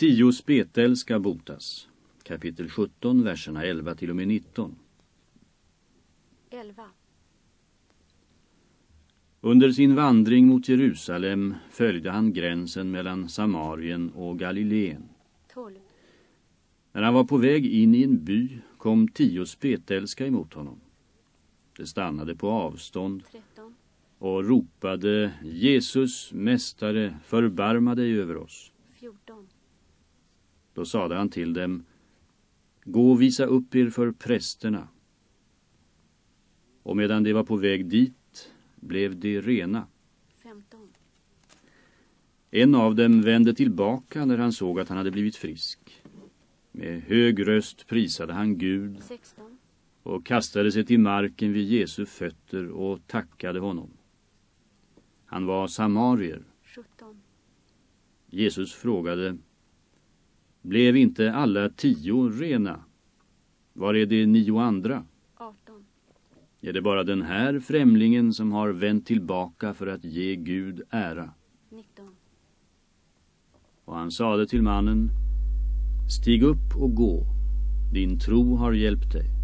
Tio spetel ska botas. Kapitel 17, verserna 11 till och med 19. 11. Under sin vandring mot Jerusalem följde han gränsen mellan Samarien och Galileen. 12. När han var på väg in i en by kom tio spetälska emot honom. De stannade på avstånd 13. och ropade Jesus, mästare, förbarma dig över oss. 14. Då sade han till dem, gå och visa upp er för prästerna. Och medan de var på väg dit blev de rena. 15. En av dem vände tillbaka när han såg att han hade blivit frisk. Med hög röst prisade han Gud 16. och kastade sig till marken vid Jesu fötter och tackade honom. Han var samarier. 17. Jesus frågade, blev inte alla tio rena? Var är de nio andra? 18. Är det bara den här främlingen som har vänt tillbaka för att ge Gud ära? 19. Och han sade till mannen, stig upp och gå, din tro har hjälpt dig.